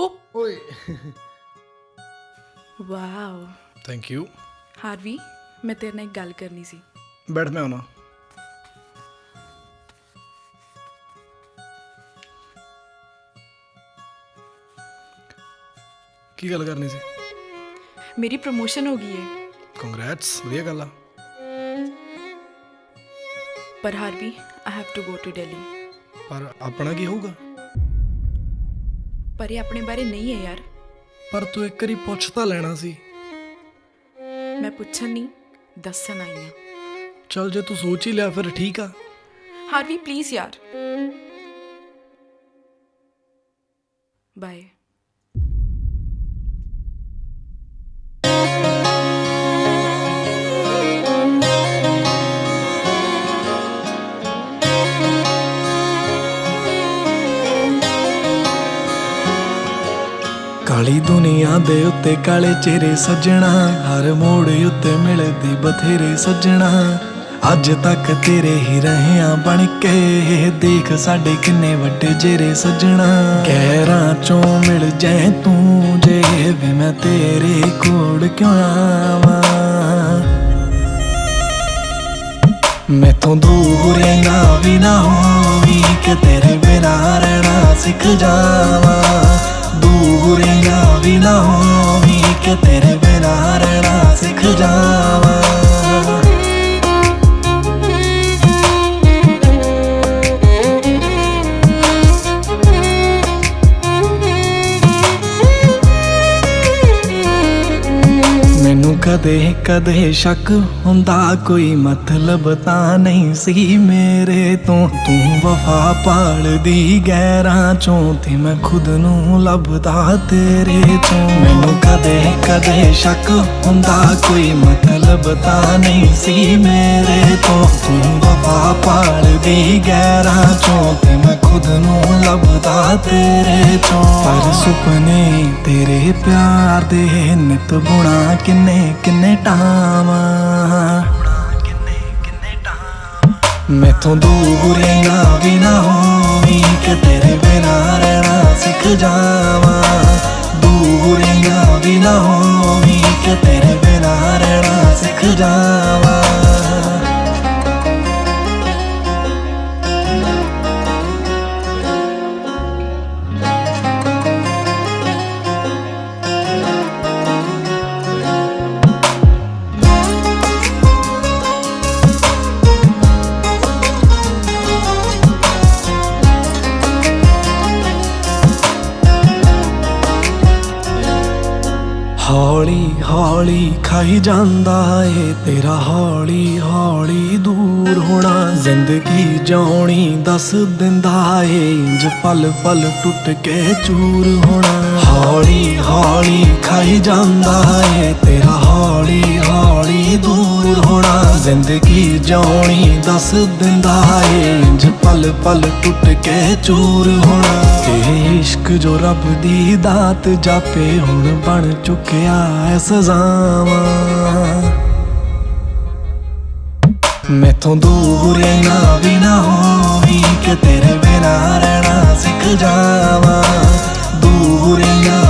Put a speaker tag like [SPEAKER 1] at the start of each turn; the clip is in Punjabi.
[SPEAKER 1] ਹੋ
[SPEAKER 2] ਓਏ
[SPEAKER 1] ਵਾਓ
[SPEAKER 2] ਥੈਂਕ ਯੂ
[SPEAKER 1] ਹਾਰਵੀ ਮੈਂ ਤੇਰੇ ਨਾਲ ਇੱਕ ਗੱਲ ਕਰਨੀ ਸੀ
[SPEAKER 2] ਬੈਠ ਮੈਂ ਆਉਣਾ ਕੀ ਗੱਲ ਕਰਨੀ ਸੀ
[SPEAKER 1] ਮੇਰੀ ਪ੍ਰਮੋਸ਼ਨ ਹੋ ਗਈ ਹੈ
[SPEAKER 2] ਕੰਗ੍ਰੈਟਸ ਵਧੀਆ ਗੱਲ ਆ
[SPEAKER 1] ਪਰ Harvey I have to go to Delhi
[SPEAKER 2] ਪਰ ਆਪਣਾ ਕੀ ਹੋਊਗਾ
[SPEAKER 1] ਪਰ ਇਹ ਆਪਣੇ ਬਾਰੇ ਨਹੀਂ ਹੈ ਯਾਰ।
[SPEAKER 2] ਪਰ ਤੂੰ ਇੱਕ ਵਾਰੀ ਪੁੱਛ ਤਾਂ ਲੈਣਾ ਸੀ।
[SPEAKER 1] ਮੈਂ ਪੁੱਛਣ ਨਹੀਂ ਦੱਸਣ ਆਈ ਹਾਂ।
[SPEAKER 2] ਚਲ ਜੇ ਤੂੰ ਸੋਚ ਹੀ ਲਿਆ ਫਿਰ ਠੀਕ ਆ।
[SPEAKER 1] ਹਾਰਵੀ ਪਲੀਜ਼ ਯਾਰ। ਬਾਏ
[SPEAKER 2] ਕਾਲੀ ਦੁਨੀਆ ਦੇ ਉੱਤੇ ਕਾਲੇ ਚਿਹਰੇ ਸੱਜਣਾ, ਹਰ ਮੋੜ ਉੱਤੇ ਮਿਲਦੀ ਬਥੇਰੇ ਸੱਜਣਾ। ਅੱਜ ਤੱਕ ਤੇਰੇ ਹੀ ਰਹਿਆਂ ਬਣ ਕੇ ਦੇਖ ਸਾਡੇ ਕਿੰਨੇ ਵੱਡੇ ਜੇਰੇ ਸੱਜਣਾ। ਗਹਿਰਾਂ ਚੋਂ ਮਿਲ ਜਾਏ ਤੂੰ ਜੇ ਵੀ ਮੈਂ ਤੇਰੇ ਕੋਲ ਕਿਉਂ ਆਵਾਂ। ਮੈਥੋਂ ਦੂਰ ਨਾ ਵੀ ਨਾ ਹੋਵੀ, ਕਿ ਤੇਰੇ ਬਿਨਾ ਰਹਿਣਾ ਸਿੱਖ ਜਾਵਾਂ। ਦੂਰ ਨਾ ਮੈਨੂੰ ਕਦੇ ਕਦੇ ਸ਼ੱਕ ਹੁੰਦਾ, ਕੋਈ ਮਤਲਬ ਤਾਂ ਨਹੀਂ ਸੀ ਮੇਰੇ ਤੋਂ। ਤੂੰ ਵਫਾ ਪਾਲਦੀ ਗੈਰਾਂ ਚੋਂ ਤੇ ਮੈਂ ਖੁਦ ਨੂੰ ਲੱਭਦਾ ਤੇਰੇ ਤੋਂ। ਮੈਨੂੰ ਕਦੇ ਕਦੇ ਸ਼ੱਕ ਹੁੰਦਾ, ਕੋਈ ਮਤਲਬ ਤਾਂ ਨਹੀਂ ਸੀ ਮੇਰੇ ਤੋਂ। ਤੂੰ ਵਫਾ ਪਾਲਦੀ ਗੈਰਾਂ ਚੋਂ ਤੇ ਮੈਂ ਖੁਦ ਨੂੰ ਲੱਭਦਾ ਤੇਰੇ ਤੋਂ। ਪਰ ਸੁਪਨੇ ਤੇਰੇ ਪਿਆਰ ਦੇ ਨਿਤ ਬੁਣਾ ਕਿੰਨੇ ਕਿੰਨੇ ਟਾਵਾਂ। ਮੈਥੋਂ ਦੂਰ ਨਾ ਵੀ ਨਾ ਹੋਵੀ ਕਿ ਤੇਰੇ ਬਿਨਾ ਰਹਿਣਾ ਸਿੱਖ ਜਾਵਾਂ। ਦੂਰ ਨਾ ਵੀ ਨਾ ਹੌਲੀ ਹੌਲੀ ਖਾਈ ਜਾਂਦਾ ਏ ਤੇਰਾ ਹੌਲੀ ਹੌਲੀ ਦੂਰ ਹੋਣਾ। ਜ਼ਿੰਦਗੀ ਜਿਉਣੀ ਦੱਸ ਦਿੰਦਾ ਏ, ਇੰਜ ਪਲ ਪਲ ਟੁੱਟ ਕੇ ਚੂਰ ਹੋਣਾ। ਹੌਲੀ ਹੌਲੀ ਖਾਈ ਜਾਂਦਾ ਏ। ਤੇਰਾ ਹੌਲੀ ਹੌਲੀ ਦੂਰ ਹੋਣਾ ਜ਼ਿੰਦਗੀ ਜਿਉਣੀ ਦੱਸ ਦਿੰਦਾ ਏ। ਇੰਜ ਪਲ ਪਲ ਟੁੱਟ ਕੇ ਚੂਰ ਹੋਣਾ। ਇਹ ਇਸ਼ਕ ਜੋ ਰੱਬ ਦੀ ਦਾਤ ਜਾਪੇ ਹੁਣ ਬਣ ਚੁੱਕਿਆ ਐ ਸਜ਼ਾਵਾਂ। ਮੈਥੋਂ ਦੂਰ ਨਾ ਵੀ ਨਾ ਹੋਵੀ, ਕਿ ਤੇਰੇ ਬਿਨਾ ਰਹਿਣਾ ਸਿੱਖ ਜਾਵਾਂ। 五福临